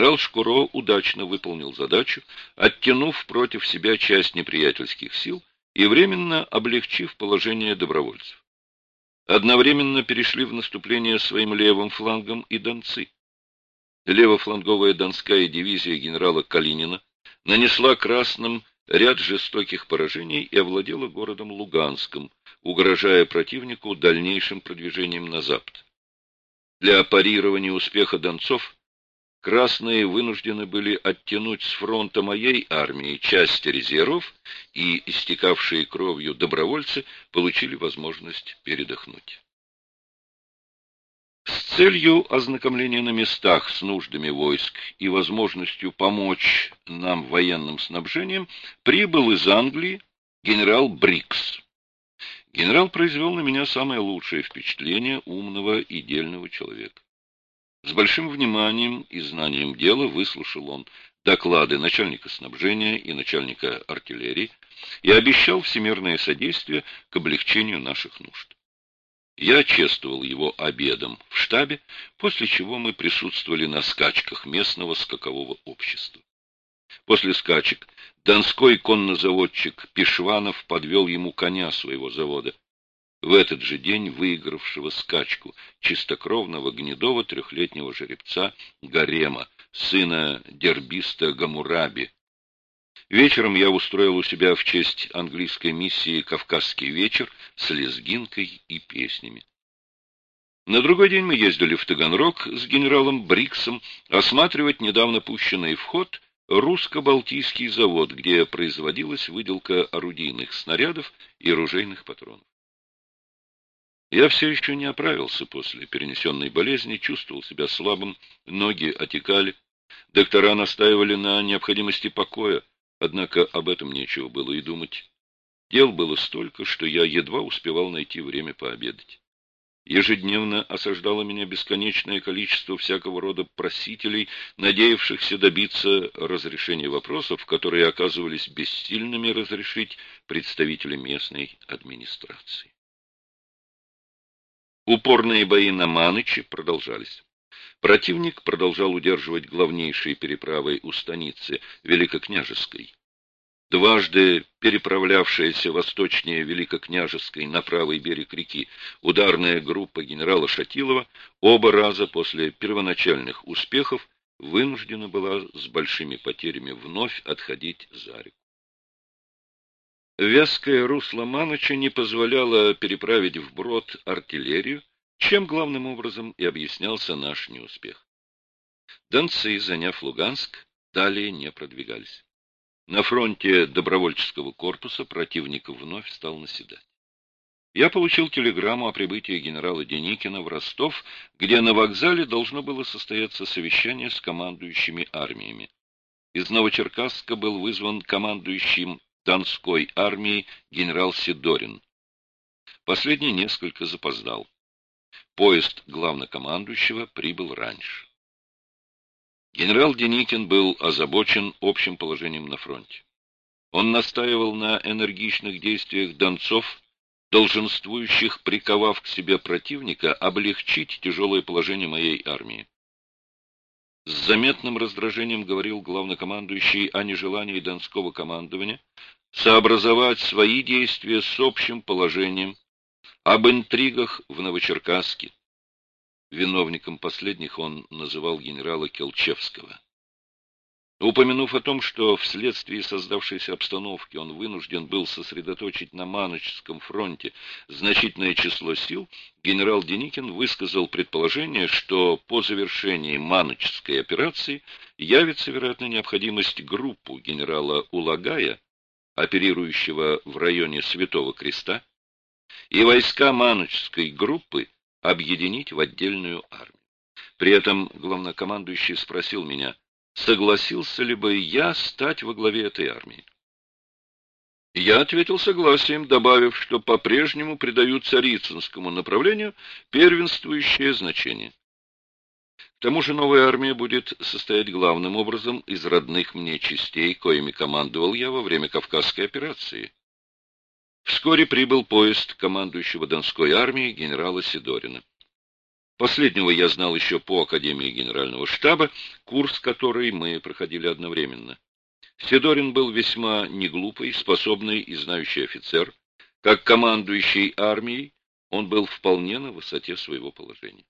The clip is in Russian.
Генерал Шкуро удачно выполнил задачу, оттянув против себя часть неприятельских сил и временно облегчив положение добровольцев. Одновременно перешли в наступление своим левым флангом и донцы. Левофланговая донская дивизия генерала Калинина нанесла красным ряд жестоких поражений и овладела городом Луганском, угрожая противнику дальнейшим продвижением на запад. Для парирования успеха донцов красные вынуждены были оттянуть с фронта моей армии части резервов, и истекавшие кровью добровольцы получили возможность передохнуть. С целью ознакомления на местах с нуждами войск и возможностью помочь нам военным снабжением прибыл из Англии генерал Брикс. Генерал произвел на меня самое лучшее впечатление умного и дельного человека. С большим вниманием и знанием дела выслушал он доклады начальника снабжения и начальника артиллерии и обещал всемирное содействие к облегчению наших нужд. Я чествовал его обедом в штабе, после чего мы присутствовали на скачках местного скакового общества. После скачек донской коннозаводчик Пешванов подвел ему коня своего завода в этот же день выигравшего скачку чистокровного гнедого трехлетнего жеребца Гарема, сына дербиста Гамураби. Вечером я устроил у себя в честь английской миссии «Кавказский вечер» с лезгинкой и песнями. На другой день мы ездили в Таганрог с генералом Бриксом осматривать недавно пущенный в ход русско-балтийский завод, где производилась выделка орудийных снарядов и ружейных патронов. Я все еще не оправился после перенесенной болезни, чувствовал себя слабым, ноги отекали. Доктора настаивали на необходимости покоя, однако об этом нечего было и думать. Дел было столько, что я едва успевал найти время пообедать. Ежедневно осаждало меня бесконечное количество всякого рода просителей, надеявшихся добиться разрешения вопросов, которые оказывались бессильными разрешить представители местной администрации. Упорные бои на Маныче продолжались. Противник продолжал удерживать главнейшие переправы у станицы Великокняжеской. Дважды переправлявшаяся восточнее Великокняжеской на правый берег реки ударная группа генерала Шатилова оба раза после первоначальных успехов вынуждена была с большими потерями вновь отходить за реку. Вязкое русло Маныча не позволяло переправить вброд артиллерию, чем главным образом и объяснялся наш неуспех. Донцы, заняв Луганск, далее не продвигались. На фронте добровольческого корпуса противник вновь стал наседать. Я получил телеграмму о прибытии генерала Деникина в Ростов, где на вокзале должно было состояться совещание с командующими армиями. Из Новочеркасска был вызван командующим Донской армии генерал Сидорин. Последний несколько запоздал. Поезд главнокомандующего прибыл раньше. Генерал Деникин был озабочен общим положением на фронте. Он настаивал на энергичных действиях донцов, долженствующих, приковав к себе противника, облегчить тяжелое положение моей армии. С заметным раздражением говорил главнокомандующий о нежелании Донского командования сообразовать свои действия с общим положением, об интригах в Новочеркасске. Виновником последних он называл генерала Келчевского. Упомянув о том, что вследствие создавшейся обстановки он вынужден был сосредоточить на Маночском фронте значительное число сил, генерал Деникин высказал предположение, что по завершении Маночской операции явится, вероятно, необходимость группу генерала Улагая, оперирующего в районе Святого Креста, и войска Маночской группы объединить в отдельную армию. При этом главнокомандующий спросил меня, согласился ли бы я стать во главе этой армии. Я ответил согласием, добавив, что по-прежнему придают царицынскому направлению первенствующее значение. К тому же новая армия будет состоять главным образом из родных мне частей, коими командовал я во время Кавказской операции. Вскоре прибыл поезд командующего Донской армией генерала Сидорина. Последнего я знал еще по Академии Генерального штаба, курс который мы проходили одновременно. Сидорин был весьма неглупый, способный и знающий офицер. Как командующий армией он был вполне на высоте своего положения.